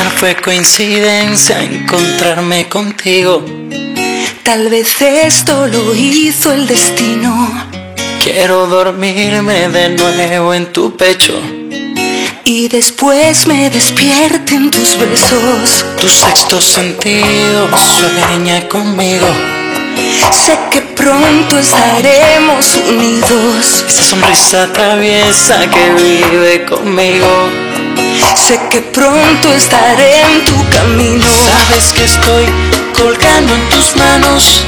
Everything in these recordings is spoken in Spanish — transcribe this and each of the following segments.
Quizá fue coincidencia encontrarme contigo. Tal vez esto lo hizo el destino. Quiero dormirme de nuevo en tu pecho. Y después me despierten tus besos. Tu sexto sentido sueña conmigo. Sé que pronto estaremos unidos. Esa sonrisa traviesa que vive conmigo. Sé que pronto estaré en tu camino. Sabes que estoy colgando en tus manos.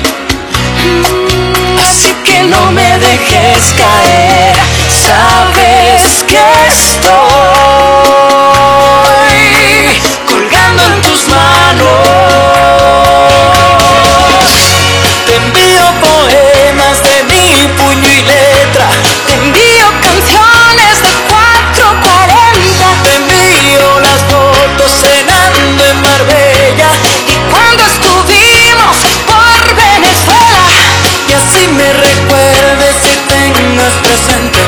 Así que no me dejes caer. Sabes que estoy presente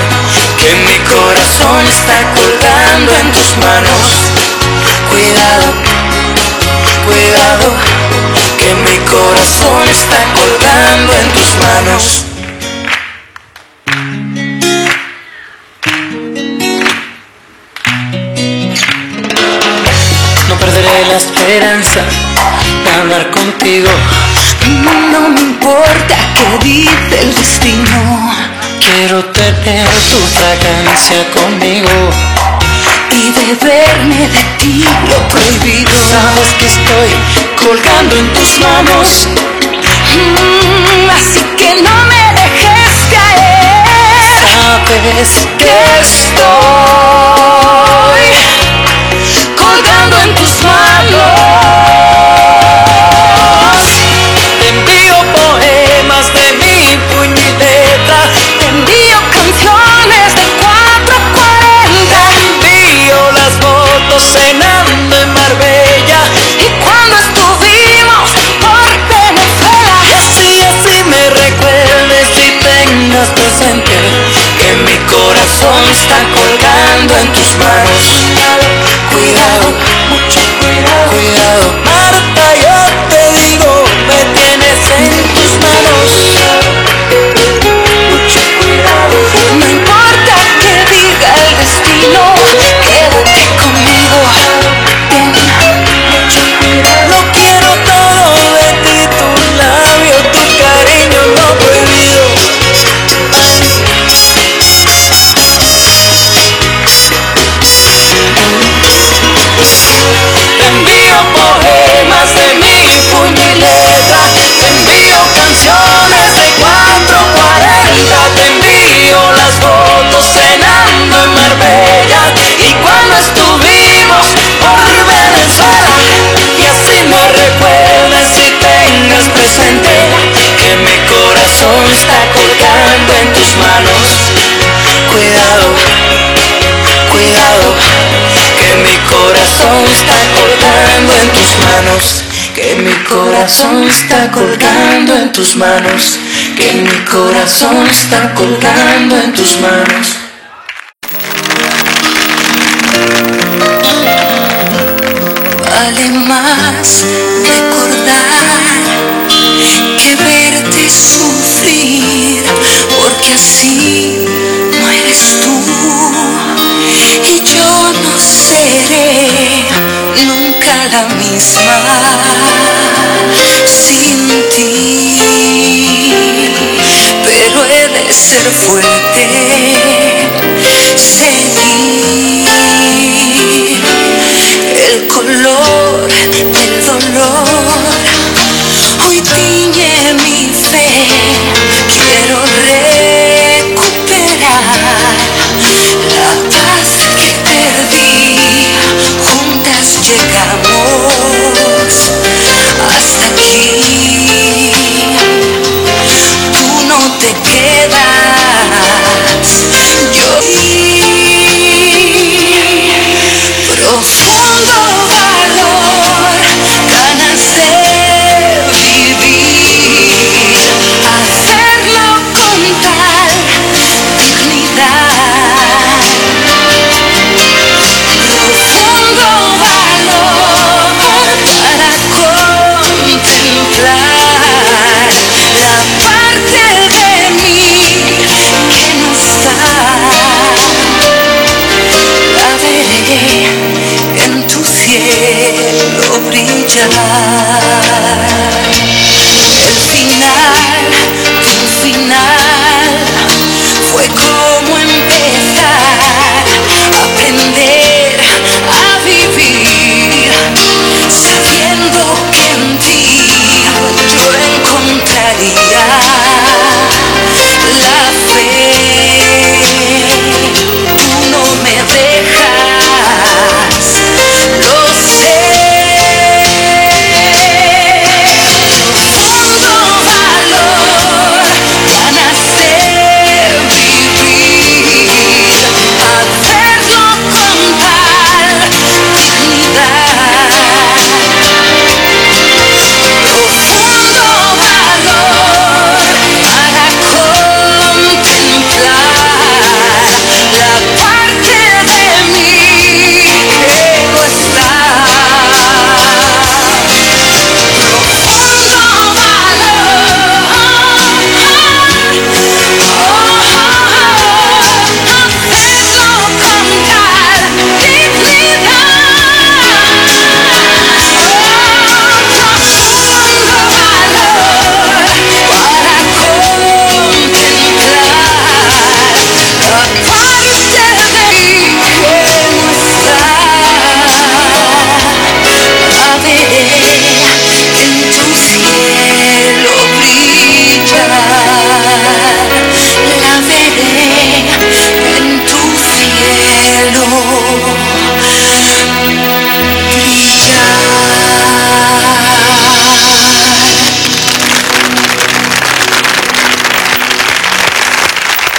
que mi corazón está colgando en tus manos. Cuidado, cuidado, que mi corazón está colgando en tus manos. No perderé la esperanza de hablar contigo. No me importa qué dice el destino. Quiero tener tu fragancia conmigo. Y beberme de ti lo prohibido. Sabes que estoy colgando en tus manos. Mm, así que no me dejes caer. Sabes Que estoy corazón está colgando en tus manos. Cuidado, mucho cuidado, cuidado. Marta, yo te digo, me tienes en tus manos. Mucho cuidado. No importa que diga el destino, presente que mi corazón está colgando en tus manos. Cuidado, cuidado, que mi corazón está colgando en tus manos. Que mi corazón está colgando en tus manos. Que mi corazón está colgando en tus manos. vale más recordar que verte sufrir, porque así no eres tú y yo no seré nunca la misma sin ti. Pero he de ser fuerte, seguir el color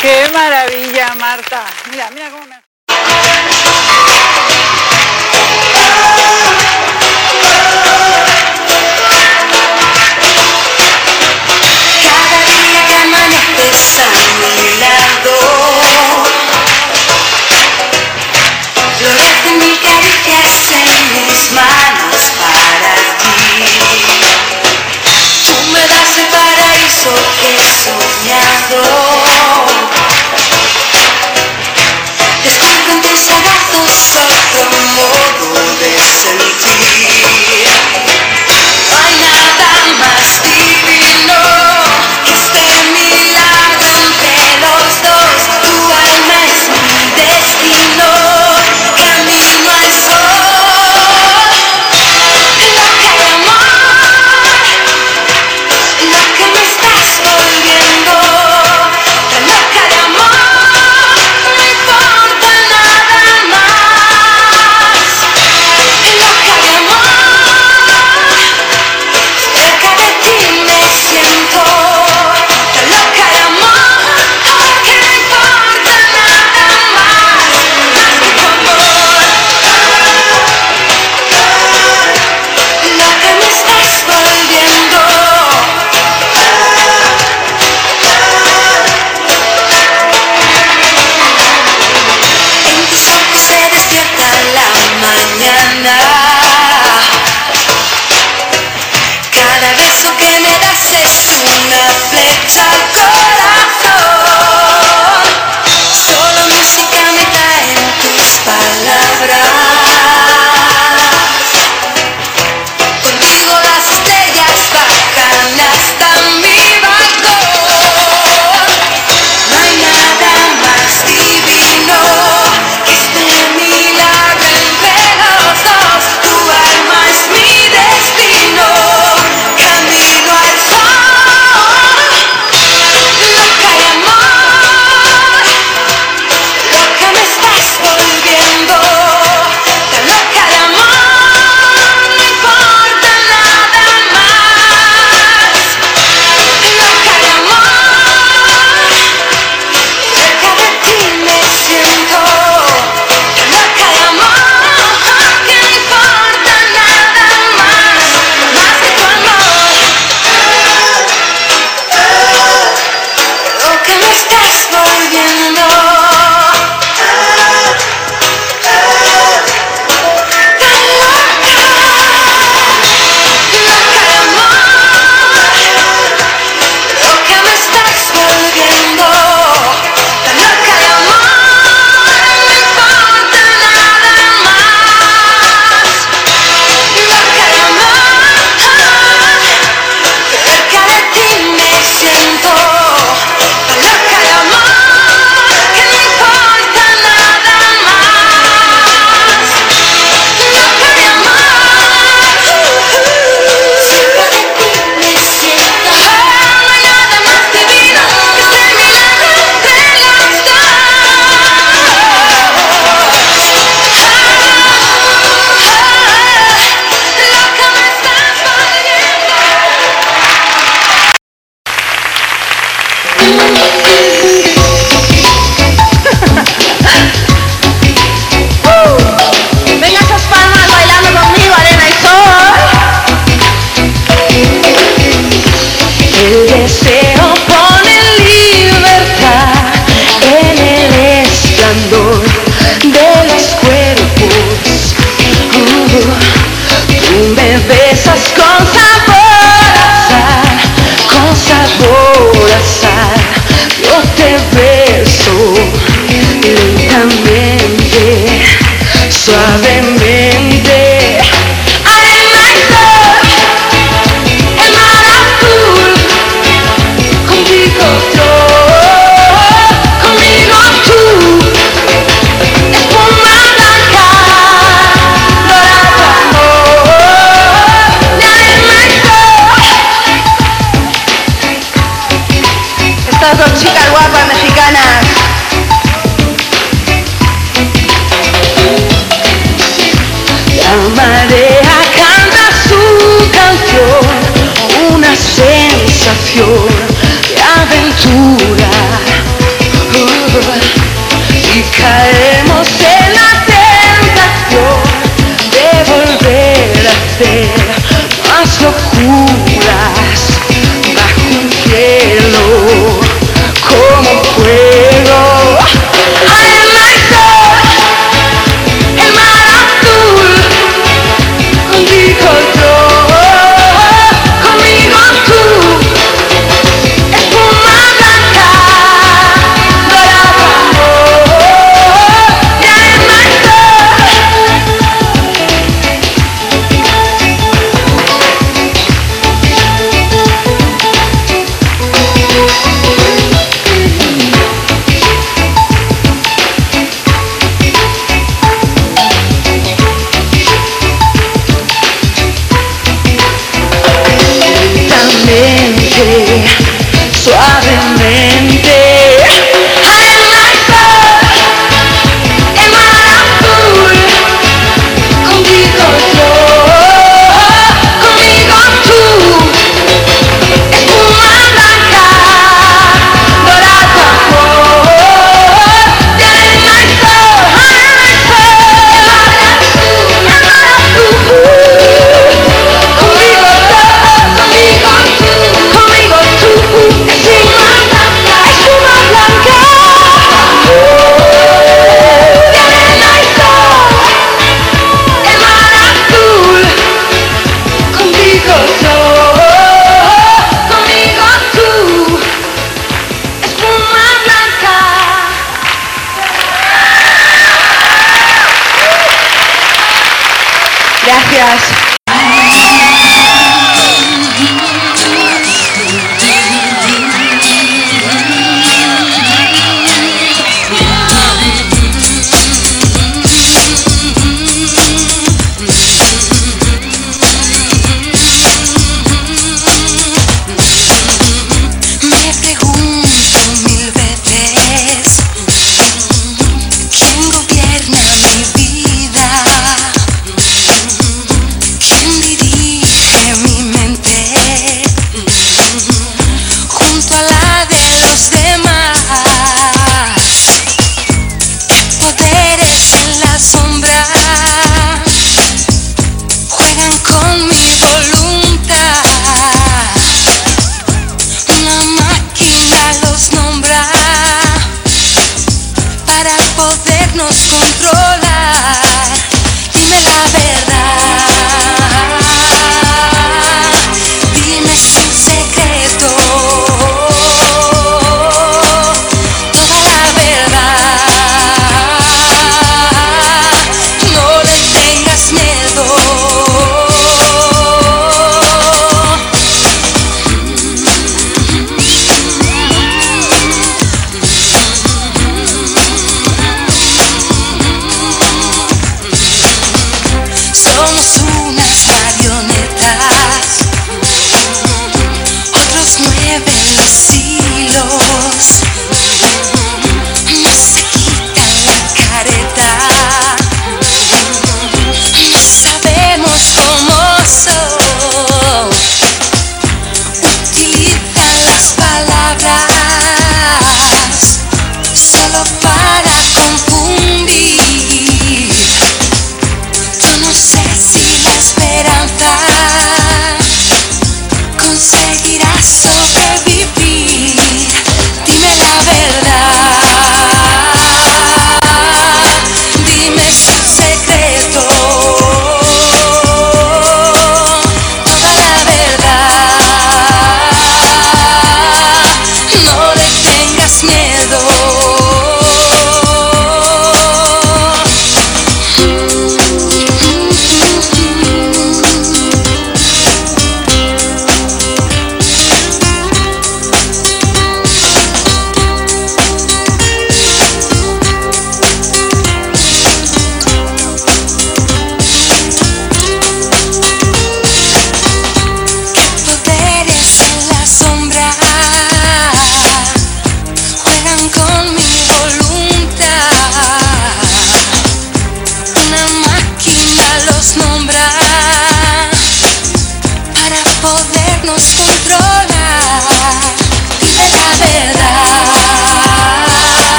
Qué maravilla, Marta. Mira, mira cómo me...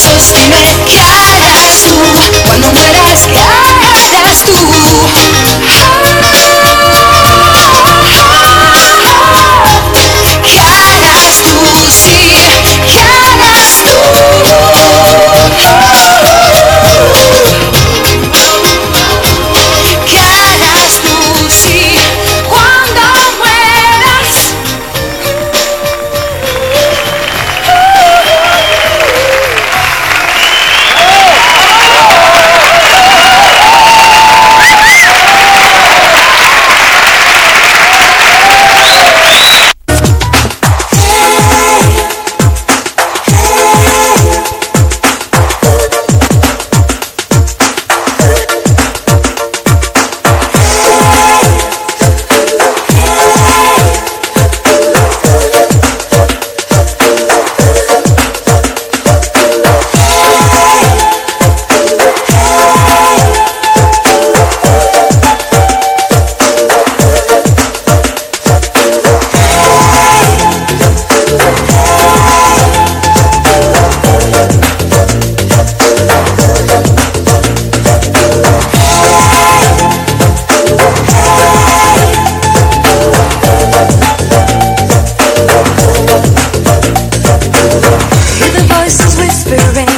Dime, ¿qué harás tú cuando mueras? ¿Qué whispering.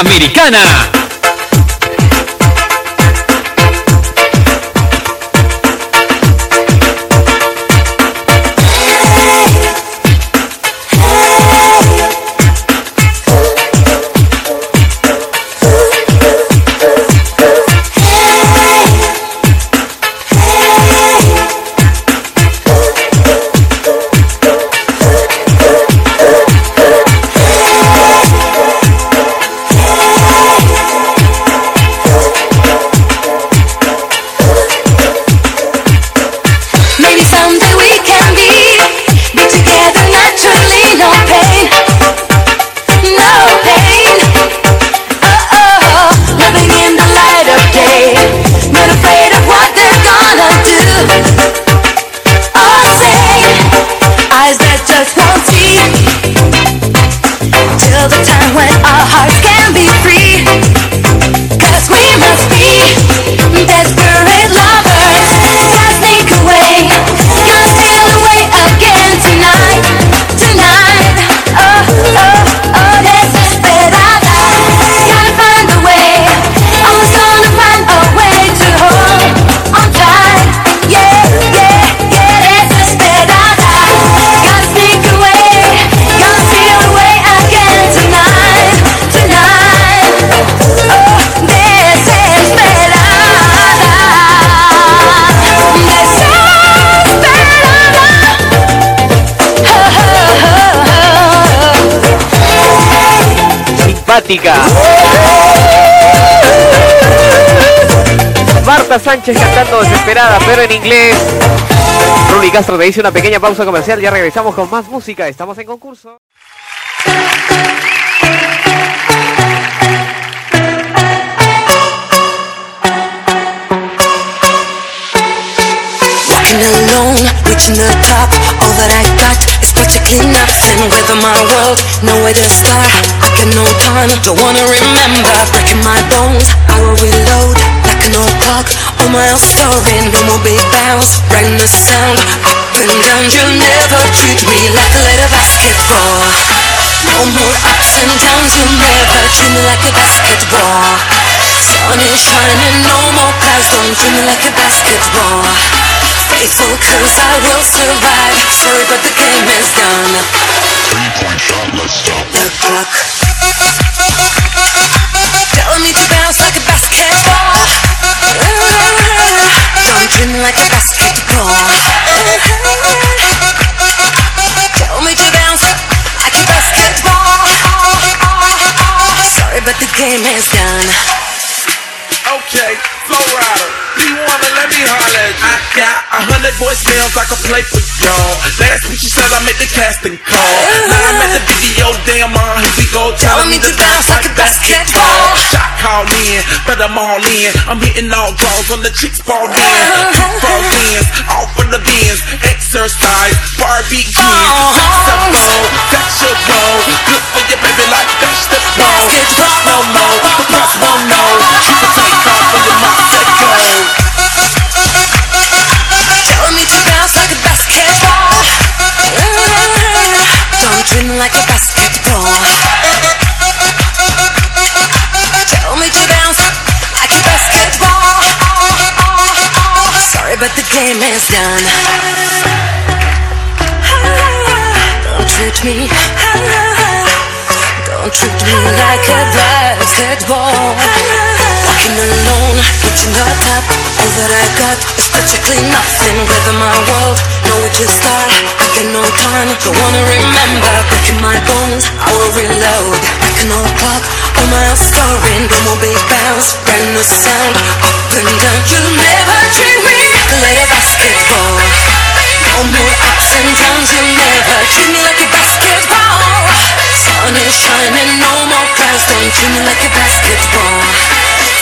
Americana. Panamericana. Marta Sánchez cantando desesperada, pero en inglés. Ruli Castro te dice una pequeña pausa comercial. Ya regresamos con más música. Estamos en concurso. alone, reaching the top. All that I got is practically nothing. With my world, nowhere to start. I got no time, don't wanna remember. Breaking my bones, I will reload like an old clock. All my own story, no more big bounce. Brand new sound, up and down. You'll never treat me like a little basketball. No more ups and downs, you'll never treat me like a basketball. Sun is shining, no more clouds, don't treat me like a basketball faithful cause I will survive. Sorry but the game is done. Three point shot, let's stop. The clock. Telling me to bounce like a basketball. Don't treat like a basketball. Tell me to bounce like a basketball. Sorry but the game is done. Okay, flow rider you wanna let me holler voicemails I can play for y'all. Last week she said I made the casting call. Now I'm at the video, damn on, here we go Telling me to bounce like a basketball. Shot call in, but I'm all in. I'm hitting all draws on the chicks ball in. Front ends, off of the bins Exercise, Barbie jeans. Uh-huh. That's your role Good for your baby like vegetable Trust no more, the press won't know. She can take off when your mom like a basketball. Tell me like a basketball. Sorry but the game is done. Don't treat me Don't treat me like a basketball Walking alone, reaching the top. All that I got is practically nothing. With my world, nowhere to start I got no time, don't wanna remember. Breaking my bones, I will reload. Like an old clock, all my story No more big bounce, brand new sound. Up and down, you'll never treat me like a basketball. No more ups and downs, you'll never treat me like a basketball Sun is shining, no more clouds. Don't treat me like a basketball.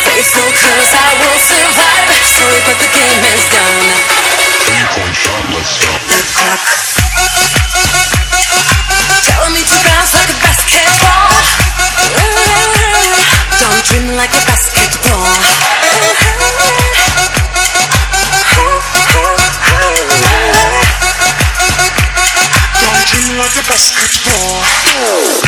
Faithful cause I will survive. Sorry but the game is done. Three point shot, let's stop the clock Telling me to bounce like a basketball. Don't treat me like a basketball. Don't treat me like a basketball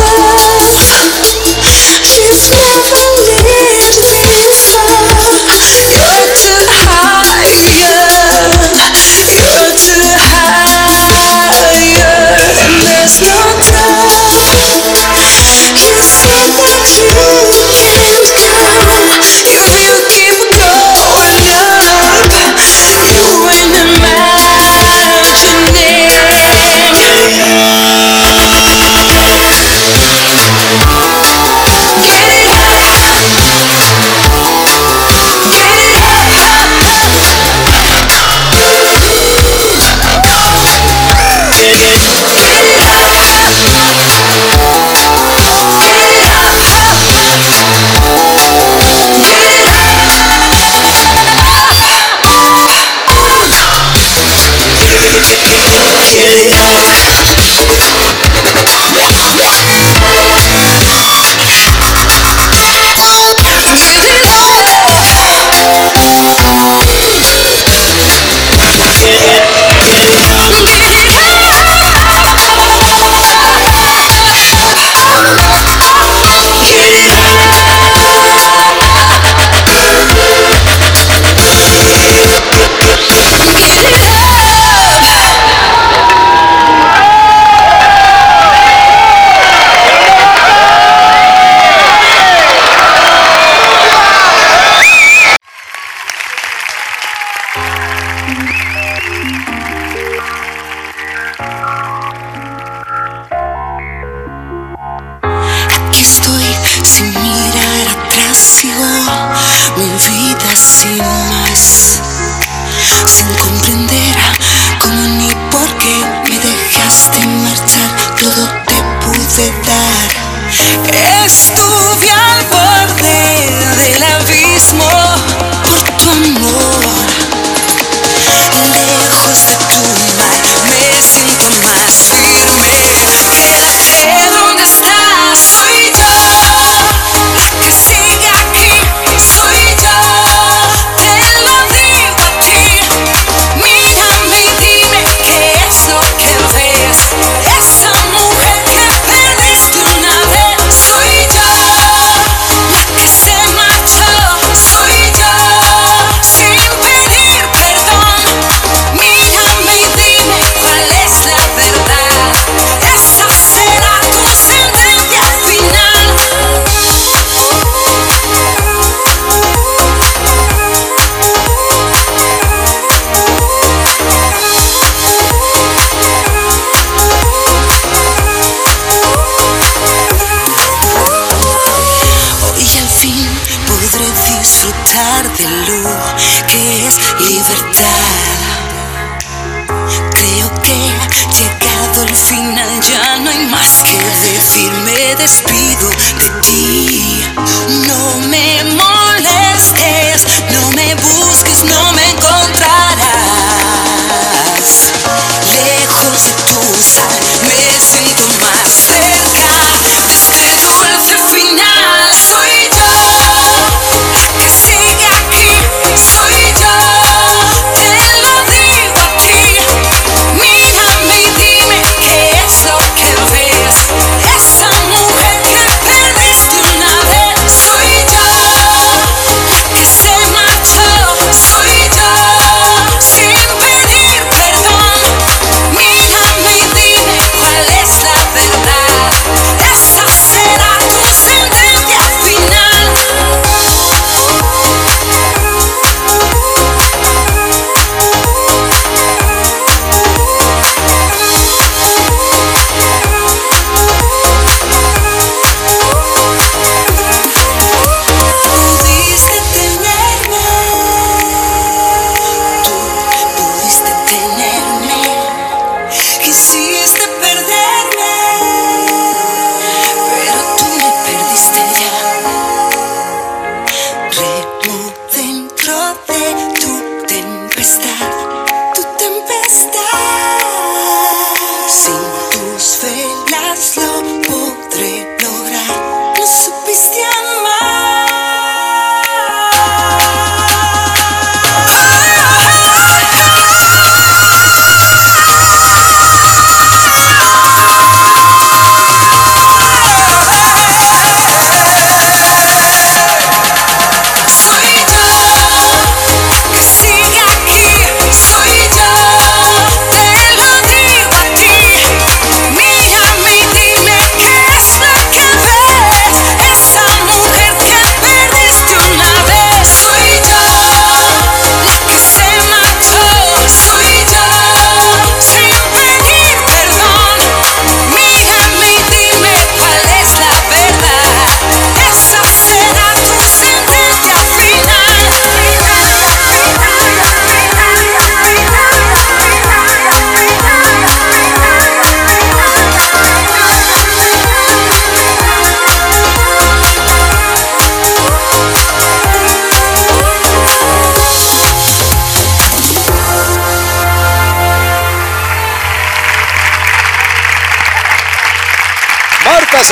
No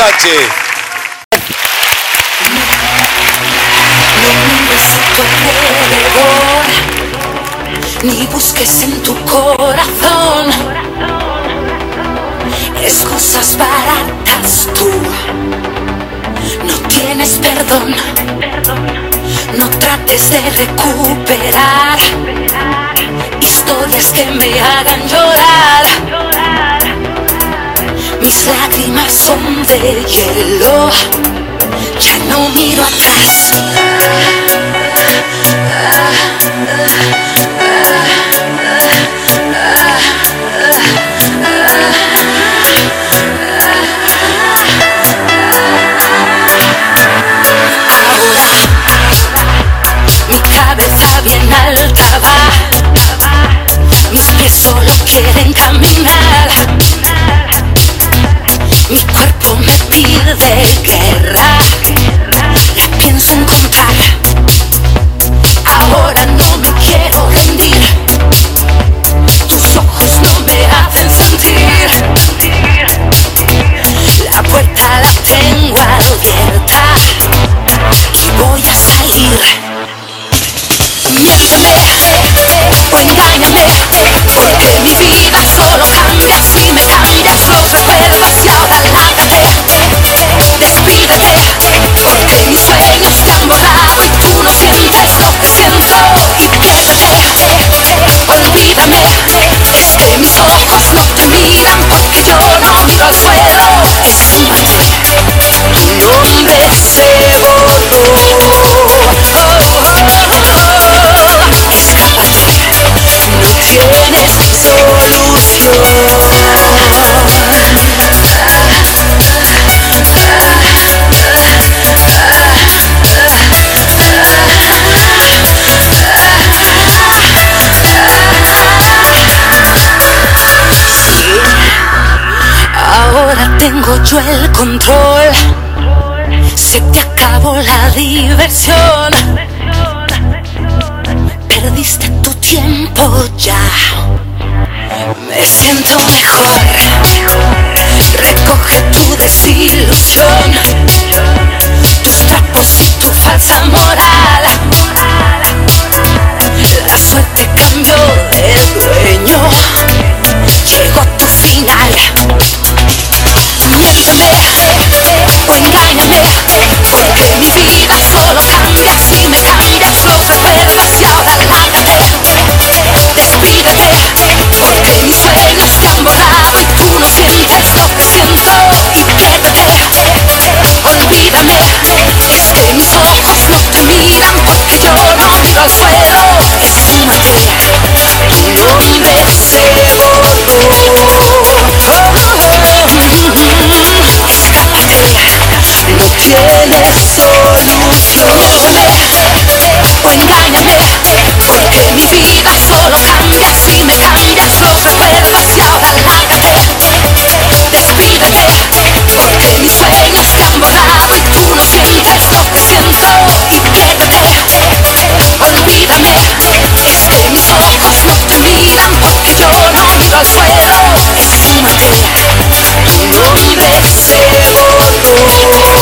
mires a tu alrededor, ni busques en tu corazón excusas baratas tú. No tienes perdón, no trates de recuperar historias que me hagan llorar. Mis lágrimas son de hielo, ya no miro atrás. Ahora mi cabeza bien alta va, mis pies solo quieren caminar. Mi cuerpo me pide guerra y pienso en contar. Ahora no me quiero rendir. Tus ojos no me hacen sentir. La puerta la tengo abierta y voy a salir. Miénteme o engáñame, porque mi vida solo cambia así. volar Uno siente lo que siento Quédate, quédate Olvídame Es que mis ojos no te miran Que yo no miro al suelo. Es Un hombre se Que Mi vida solo cambia si me cambias los recuerdos y ahora lárgate, despídete. Mis sueños te han volado y tú no sientes lo que siento. Intégrate, olvídame. es que Mis ojos no te miran porque yo no miro al suelo. Un hombre seco tú.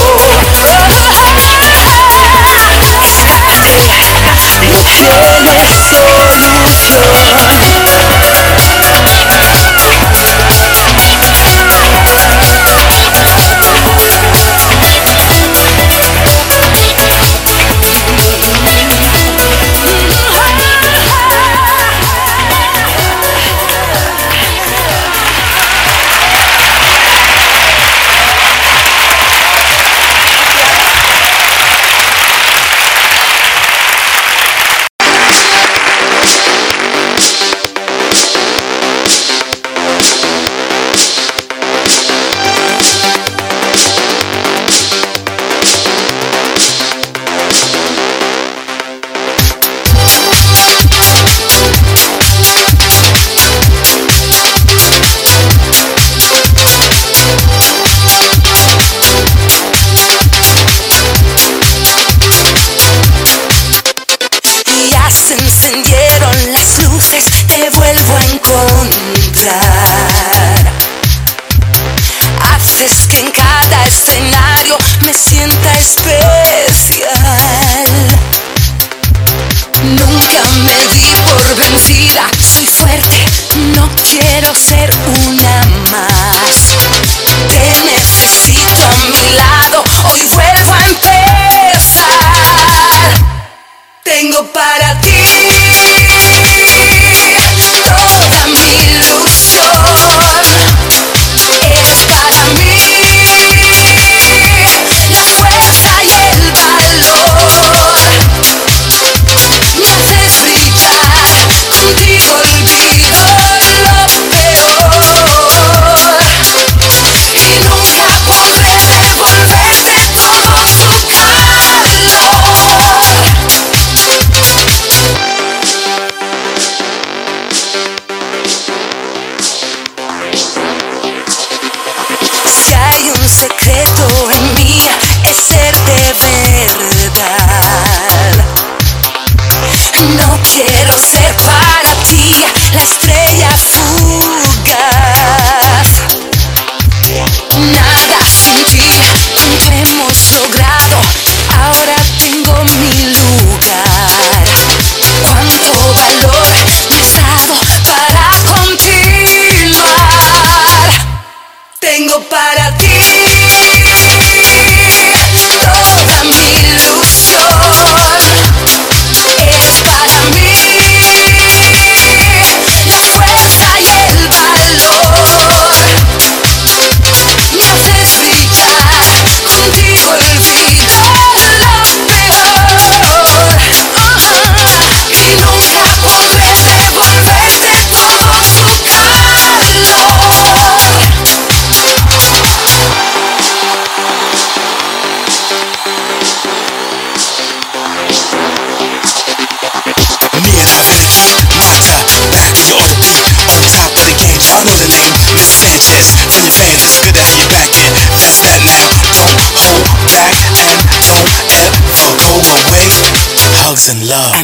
and love.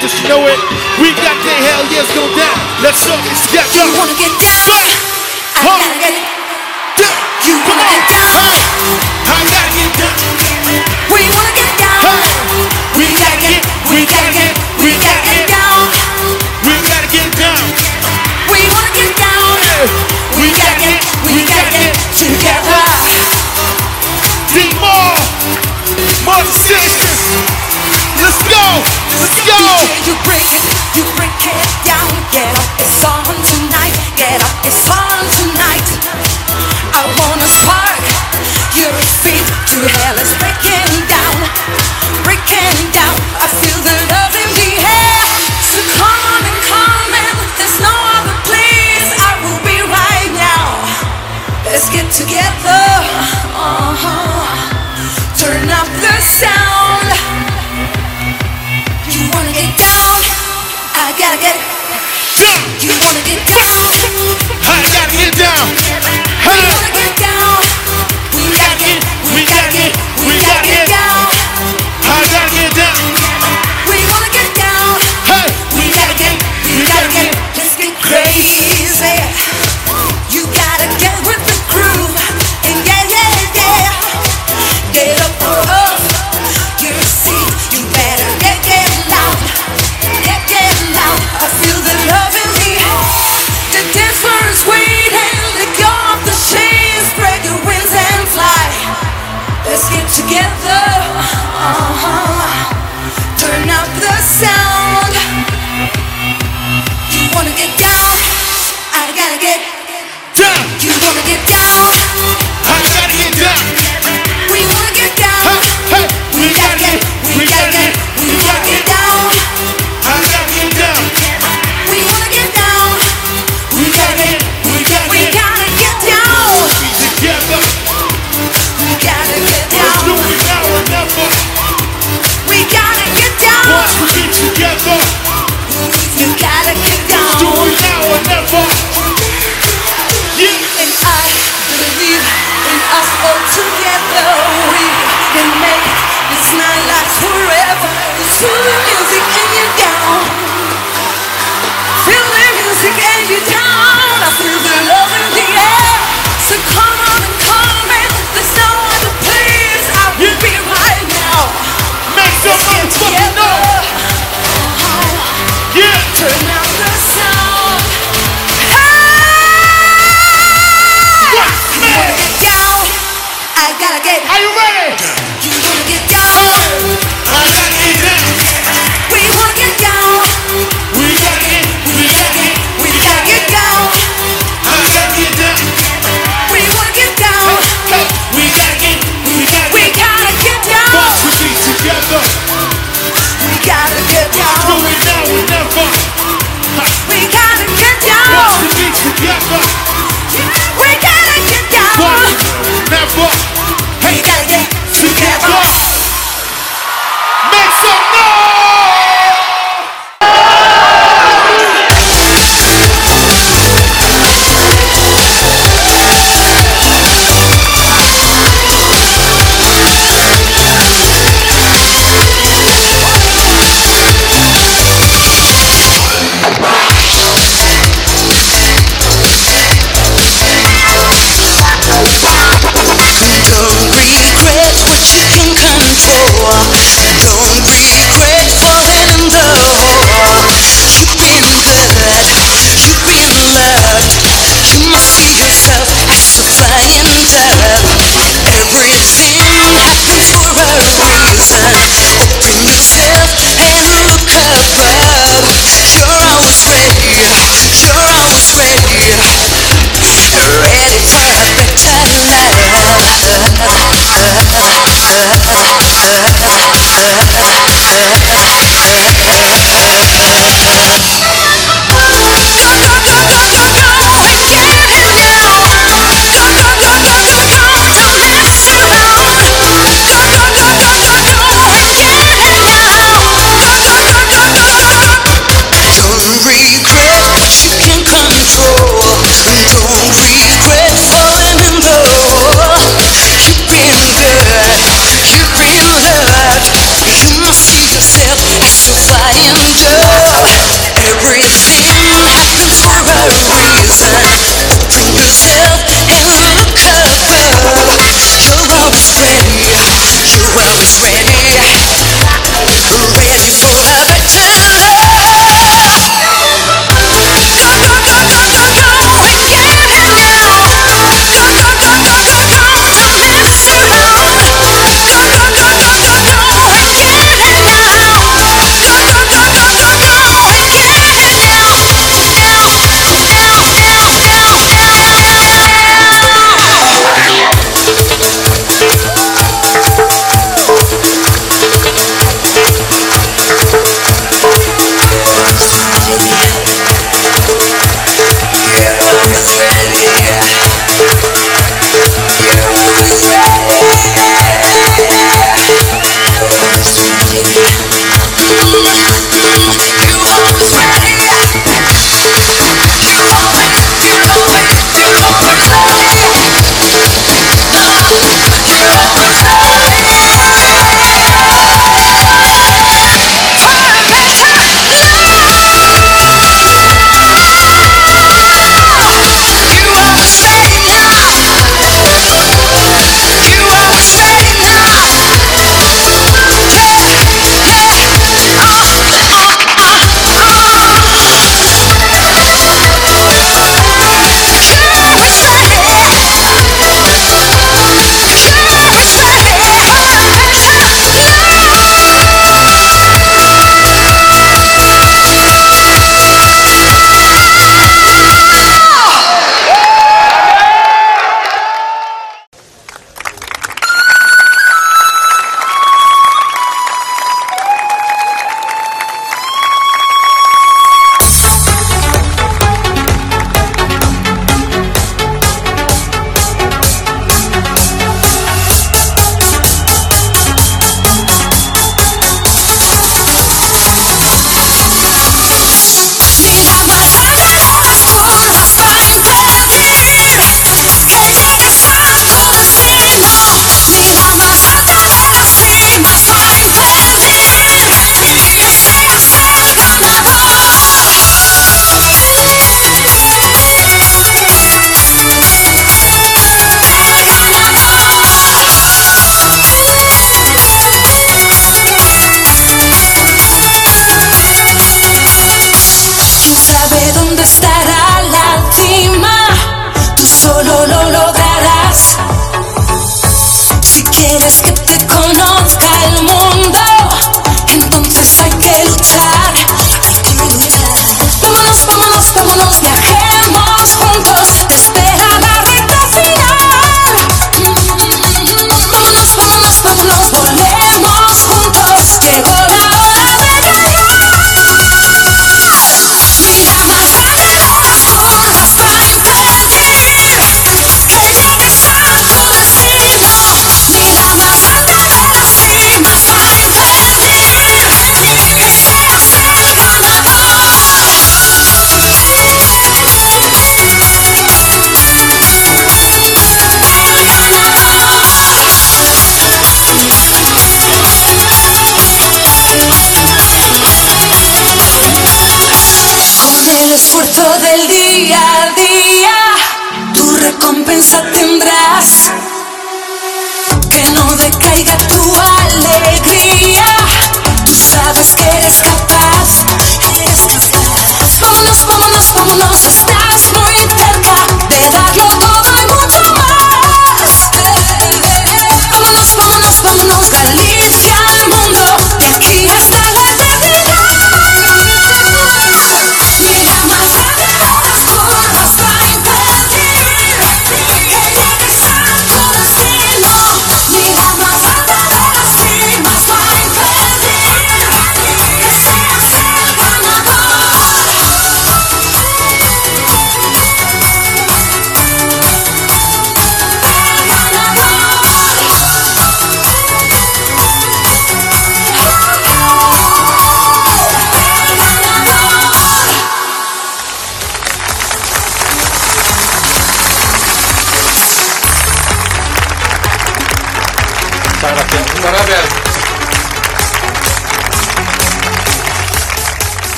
Just know it.